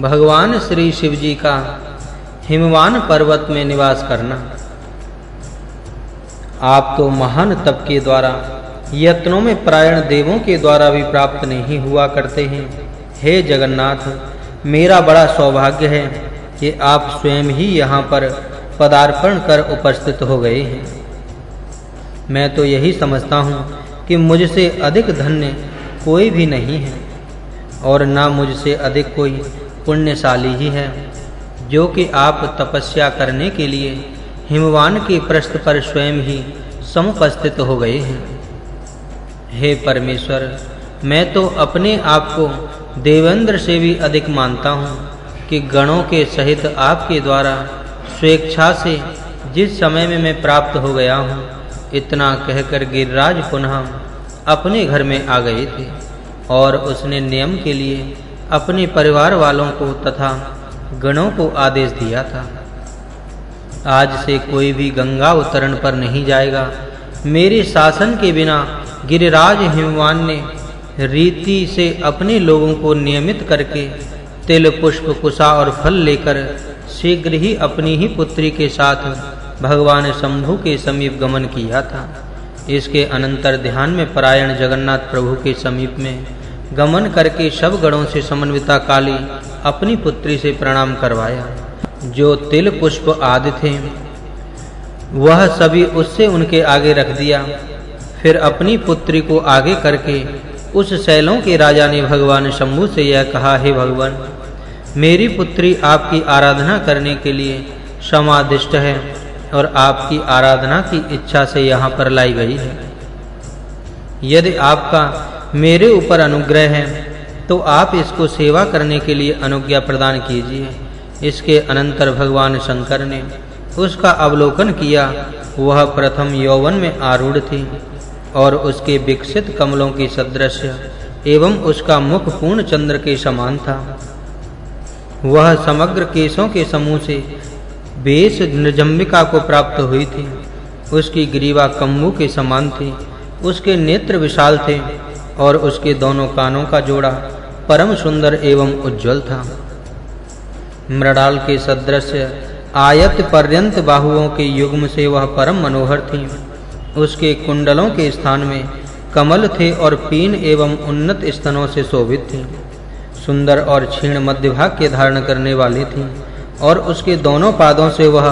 भगवान श्री शिव जी का हिमवान पर्वत में निवास करना। आप तो महान तप के द्वारा, यत्नों में प्रायण देवों के द्वारा भी प्राप्त नहीं हुआ करते हैं। हे जगन्नाथ, मेरा बड़ा सौभाग्य है कि आप स्वयं ही यहाँ पर पदार्पण कर उपस्थित हो गए हैं। मैं तो यही समझता हूँ कि मुझसे अधिक धन्य कोई भी नहीं है और ना मुझसे अधिक कोई पुण्यशाली ही है, जो कि आप तपस्या करने के लिए हिमवान के पृष्ठ पर स्वयं ही समुपस्थित हो गए हैं। हे परमेश्वर, मैं तो अपने आप को देवेंद्र से भी अधिक मानता हूँ कि गणों के सहित आपके द्वारा स्वेच्छा से जिस समय में मैं प्राप्त हो गया हूँ, इतना कहकर गिरिराज पुनः अपने घर में आ गए थे और उसने नियम के लिए अपने परिवार वालों को तथा गणों को आदेश दिया था। आज से कोई भी गंगा उतरण पर नहीं जाएगा। मेरे शासन के बिना गिरिराज हिमवान ने रीति से अपने लोगों को नियमित करके तिल, पुष्प, कुशा और फल लेकर शीघ्र ही अपनी ही पुत्री के साथ भगवान शंभु के समीप गमन किया था। इसके अनंतर ध्यान में परायण जगन्नाथ प्रभु के समीप में गमन करके सब गणों से समन्विता काली अपनी पुत्री से प्रणाम करवाया। जो तिल पुष्प आदि थे, वह सभी उससे उनके आगे रख दिया। फिर अपनी पुत्री को आगे करके उस शैलों के राजा ने भगवान शंभु से यह कहा, हे भगवान, मेरी पुत्री आपकी आराधना करने के लिए समादिष्ट है और आपकी आराधना की इच्छा से यहाँ पर लाई गई है। यदि आपका मेरे ऊपर अनुग्रह है तो आप इसको सेवा करने के लिए अनुज्ञा प्रदान कीजिए। इसके अनंतर भगवान शंकर ने उसका अवलोकन किया। वह प्रथम यौवन में आरूढ़ थी और उसके विकसित कमलों की सदृश एवं उसका मुख पूर्ण चंद्र के समान था। वह समग्र केशों के समूह से बेस निर्जम्बिका को प्राप्त हुई थी। उसकी ग्रीवा कम्बू के समान थी। उसके नेत्र विशाल थे। और उसके दोनों कानों का जोड़ा परम सुंदर एवं उज्जवल था। मृडाल के सदृश आयत पर्यंत बाहुओं के युग्म से वह परम मनोहर थी। उसके कुंडलों के स्थान में कमल थे और पीन एवं उन्नत स्तनों से शोभित थी। सुंदर और क्षीण मध्य भाग के धारण करने वाली थी और उसके दोनों पादों से वह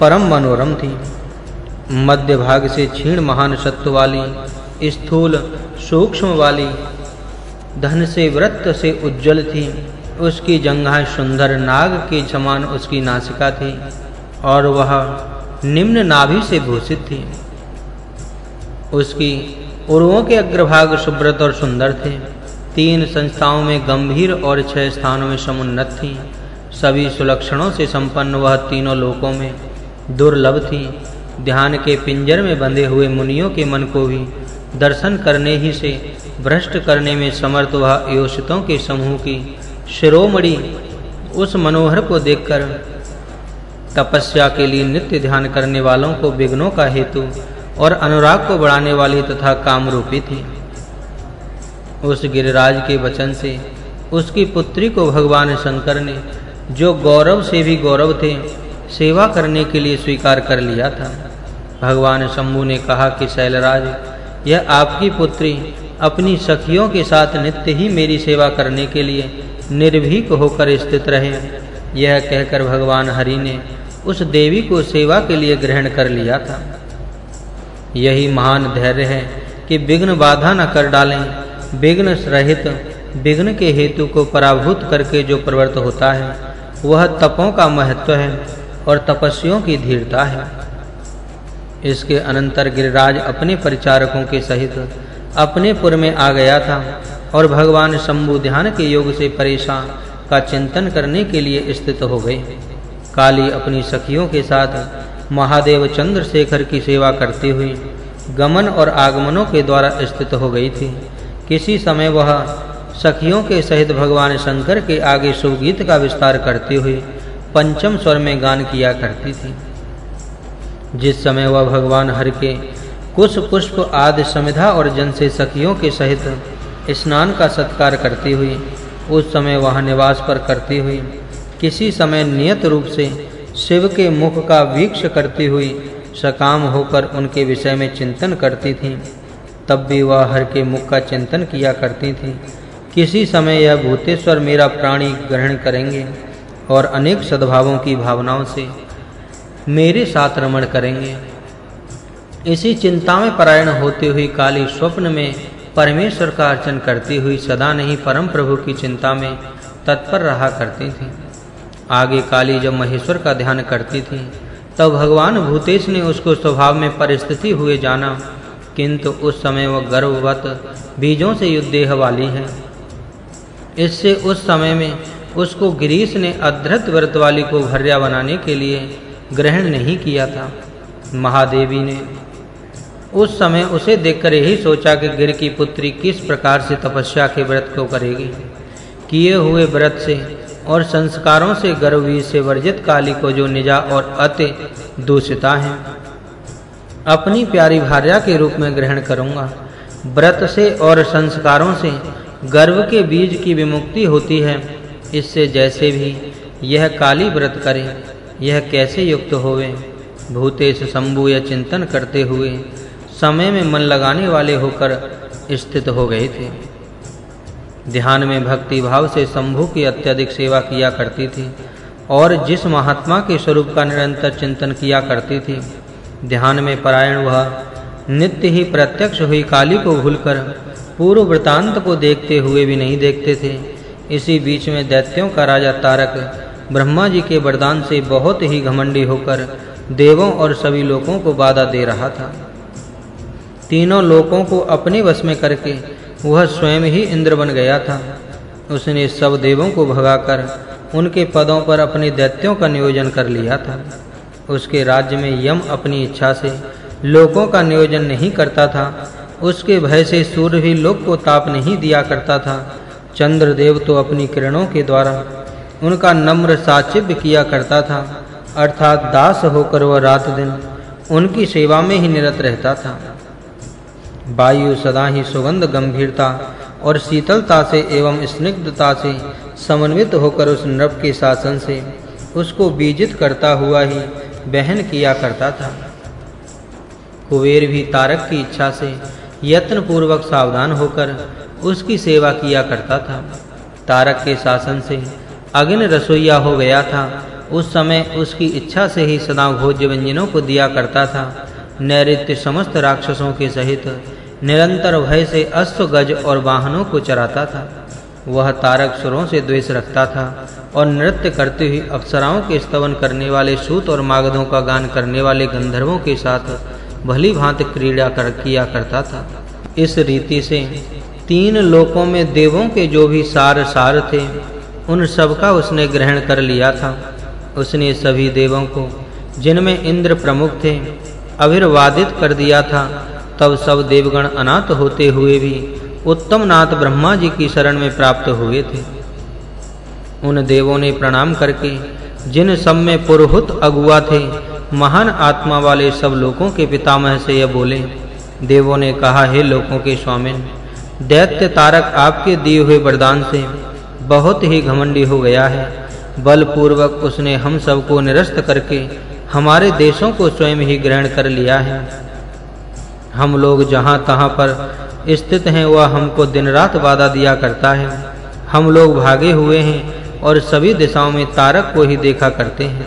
परम मनोरम थी। मध्य भाग से क्षीण महान सत्व वाली स्थूल सूक्ष्म वाली धन से व्रत से उज्जवल थी। उसकी जंघाएँ सुंदर नाग के समान उसकी नासिका थी और वह निम्न नाभि से भूषित थी। उसकी उर्वों के अग्रभाग सुब्रत और सुंदर थे। तीन संस्थाओं में गंभीर और छह स्थानों में समुन्नत थी। सभी सुलक्षणों से संपन्न वह तीनों लोकों में दुर्लभ थी। ध्यान के पिंजर में बंधे हुए मुनियों के मन को भी दर्शन करने ही से, भ्रष्ट करने में समर्थ वह योषितों के समूह की शिरोमणि उस मनोहर को देखकर तपस्या के लिए नित्य ध्यान करने वालों को विघ्नों का हेतु और अनुराग को बढ़ाने वाली तथा काम रूपी थी। उस गिरिराज के वचन से उसकी पुत्री को भगवान शंकर ने, जो गौरव से भी गौरव थे सेवा करने के लिए स्वीकार कर लिया था। भगवान शंभु ने कहा कि, शैलराज, यह आपकी पुत्री अपनी सखियों के साथ नित्य ही मेरी सेवा करने के लिए निर्भीक होकर स्थित रहे। यह कहकर भगवान हरि ने उस देवी को सेवा के लिए ग्रहण कर लिया था। यही महान धैर्य है कि विघ्न बाधा न कर डालें। विघ्न रहित विघ्न के हेतु को पराभूत करके जो प्रवृत्त होता है, वह तपों का महत्व है। और तपस्वियों की धीरता है। इसके अनंतर गिरिराज अपने परिचारकों के सहित अपने पुर में आ गया था और भगवान शंभु ध्यान के योग से परेशान का चिंतन करने के लिए स्थित हो गए। काली अपनी सखियों के साथ महादेव चंद्रशेखर की सेवा करती हुई गमन और आगमनों के द्वारा स्थित हो गई थी। किसी समय वह सखियों के सहित भगवान शंकर के आगे सुगीत का विस्तार करती हुई पंचम स्वर में गान किया करती थी। जिस समय वह भगवान हरि के कुश पुष्प आदि समिधा और जन से सखियों के सहित स्नान का सत्कार करती हुई, उस समय वहाँ निवास पर करती हुई, किसी समय नियत रूप से शिव के मुख का वीक्ष करती हुई सकाम होकर उनके विषय में चिंतन करती थी। तब भी वह हर के मुख का चिंतन किया करती थी। किसी समय यह भूतेश्वर मेरा प्राणी ग्रहण करेंगे। और अनेक सद्भावों की भावनाओं से मेरे साथ रमण करेंगे। इसी चिंता में परायण होते हुए काली स्वप्न में परमेश्वर का अर्चन करती हुई सदा नहीं परम प्रभु की चिंता में तत्पर रहा करती थी। आगे काली जब महेश्वर का ध्यान करती थी, तब भगवान भूतेश ने उसको स्वभाव में परिस्थिति हुए जाना, किंतु उस समय वह गर्भवत, बीजों से युद्धेह वाली है। इससे उस समय में उसको गिरीश ने अधृत व्रत वाली को भर्या बनाने के लिए ग्रहण नहीं किया था। महादेवी ने उस समय उसे देखकर यही सोचा कि गिर की पुत्री किस प्रकार से तपस्या के व्रत को करेगी। किए हुए व्रत से और संस्कारों से गर्वी से वर्जित काली को जो निजा और अति दूषिता है, अपनी प्यारी भार्या के रूप में ग्रहण करूँगा। व्रत से और संस्कारों से गर्व के बीज की विमुक्ति होती है। इससे जैसे भी यह काली व्रत करे, यह कैसे युक्त होवे? भूतेश शंभु या चिंतन करते हुए समय में मन लगाने वाले होकर स्थित हो गए थे। ध्यान में भक्ति भाव से शंभु की अत्यधिक सेवा किया करती थी और जिस महात्मा के स्वरूप का निरंतर चिंतन किया करती थी, ध्यान में परायण वह नित्य ही प्रत्यक्ष हुई काली को भूलकर पूर्व वृतांत को देखते हुए भी नहीं देखते थे। इसी बीच में दैत्यों का राजा तारक ब्रह्मा जी के वरदान से बहुत ही घमंडी होकर देवों और सभी लोगों को बाधा दे रहा था। तीनों लोगों को अपने वश में करके वह स्वयं ही इंद्र बन गया था। उसने सब देवों को भगाकर उनके पदों पर अपने दैत्यों का नियोजन कर लिया था। उसके राज्य में यम अपनी इच्छा से लोगों का नियोजन नहीं करता था। उसके भय से सूर्य भी लोक को ताप नहीं दिया करता था। चंद्रदेव तो अपनी किरणों के द्वारा उनका नम्र साचिव्य किया करता था, अर्थात दास होकर वह रात दिन उनकी सेवा में ही निरत रहता था। वायु सदा ही सुगंध, गंभीरता और शीतलता से एवं स्निग्धता से समन्वित होकर उस नृप के शासन से उसको बीजित करता हुआ ही बहन किया करता था। कुबेर भी तारक की इच्छा से यत्न पूर्वक सावधान होकर उसकी सेवा किया करता था। तारक के शासन से अग्नि रसोईया हो गया था। उस समय उसकी इच्छा से ही सदा भोज्य व्यंजनों को दिया करता था। नैऋत्य समस्त राक्षसों के सहित निरंतर भय से अश्व गज और वाहनों को चराता था। वह तारक सुरों से द्वेष रखता था और नृत्य करते हुए अप्सराओं के स्तवन करने वाले सूत और मागधों का गान करने वाले गंधर्वों के साथ भली भांति क्रीड़ा कर किया करता था। इस रीति से तीन लोकों में देवों के जो भी सार सार थे, उन सब का उसने ग्रहण कर लिया था। उसने सभी देवों को, जिनमें इंद्र प्रमुख थे अभिर्वादित कर दिया था। तब सब देवगण अनाथ होते हुए भी उत्तम नाथ ब्रह्मा जी की शरण में प्राप्त हुए थे। उन देवों ने प्रणाम करके, जिन सब में पुरोहित अगुआ थे, महान आत्मा वाले सब लोगों के पितामह से यह बोले, देवों ने कहा, हे लोगों के स्वामी दैत्य तारक आपके दिए हुए वरदान से बहुत ही घमंडी हो गया है। बलपूर्वक उसने हम सबको निरस्त करके हमारे देशों को स्वयं ही ग्रहण कर लिया है। हम लोग जहाँ तहां पर स्थित हैं, वह हमको दिन रात बाधा दिया करता है। हम लोग भागे हुए हैं और सभी दिशाओं में तारक को ही देखा करते हैं।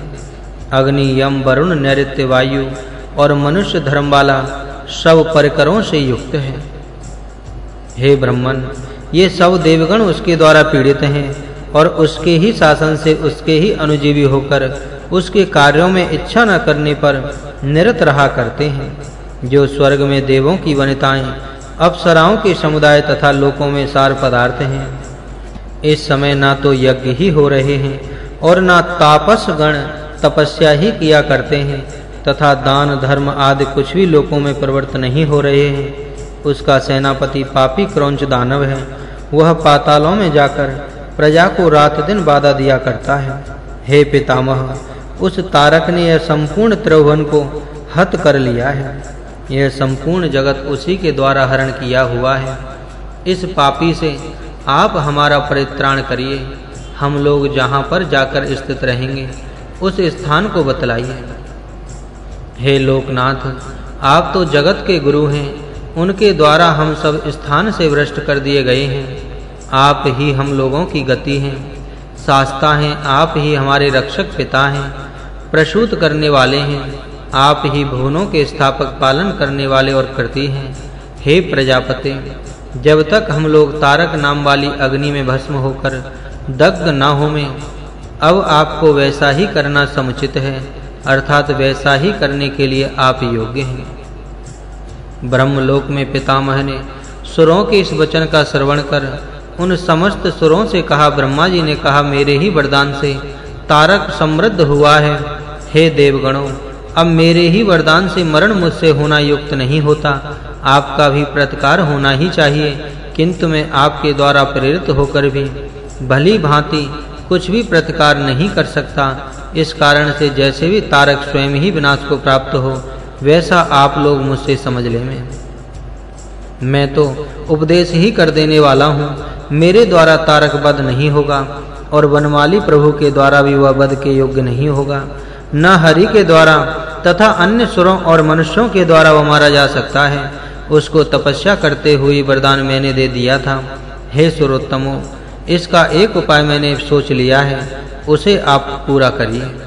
अग्नि, यम, वरुण, नैऋत्य, वायु और मनुष्य धर्म वाला सब परिकरों से युक्त है। हे ब्रह्मन, ये सब देवगण उसके द्वारा पीड़ित हैं और उसके ही शासन से उसके ही अनुजीवी होकर उसके कार्यों में इच्छा न करने पर निरत रहा करते हैं। जो स्वर्ग में देवों की वनिताएँ, अप्सराओं के समुदाय तथा लोकों में सार पदार्थ हैं। इस समय ना तो यज्ञ ही हो रहे हैं और ना तापस गण तपस्या ही किया करते हैं तथा दान, धर्म आदि कुछ भी लोकों में प्रवृत्त नहीं हो रहे हैं। उसका सेनापति पापी क्रौंच दानव है। वह पातालों में जाकर प्रजा को रात दिन बाधा दिया करता है। हे पितामह, उस तारक ने यह संपूर्ण त्रिभुवन को हत कर लिया है। यह संपूर्ण जगत उसी के द्वारा हरण किया हुआ है। इस पापी से आप हमारा परित्राण करिए। हम लोग जहाँ पर जाकर स्थित रहेंगे, उस स्थान को बतलाइए। हे लोकनाथ, आप तो जगत के गुरु हैं। उनके द्वारा हम सब स्थान से भ्रष्ट कर दिए गए हैं। आप ही हम लोगों की गति हैं। शास्ता हैं, आप ही हमारे रक्षक पिता हैं। प्रसूत करने वाले हैं, आप ही भुवनों के स्थापक पालन करने वाले और करती हैं। हे प्रजापति, जब तक हम लोग तारक नाम वाली अग्नि में भस्म होकर दग्ध न हो में अब आपको वैसा ही करना समुचित है, अर्थात वैसा ही करने के लिए आप योग्य हैं। ब्रह्मलोक में पितामह ने सुरों के इस वचन का श्रवण कर उन समस्त सुरों से कहा, ब्रह्मा जी ने कहा, मेरे ही वरदान से तारक समृद्ध हुआ है। हे देवगणों, अब मेरे ही वरदान से मरण मुझसे होना युक्त नहीं होता। आपका भी प्रतिकार होना ही चाहिए, किंतु मैं आपके द्वारा प्रेरित होकर भी भली भांति कुछ भी प्रतिकार नहीं कर सकता। इस कारण से जैसे भी तारक स्वयं ही विनाश को प्राप्त हो वैसा आप लोग मुझसे समझ ले में। मैं तो उपदेश ही कर देने वाला हूँ। मेरे द्वारा तारक वध नहीं होगा और वनमाली प्रभु के द्वारा भी वह वध के योग्य नहीं होगा। न हरि के द्वारा तथा अन्य सुरों और मनुष्यों के द्वारा वह मारा जा सकता है। उसको तपस्या करते हुए वरदान मैंने दे दिया था। हे सुरोत्तमो, इसका एक उपाय मैंने सोच लिया है, उसे आप पूरा करिए।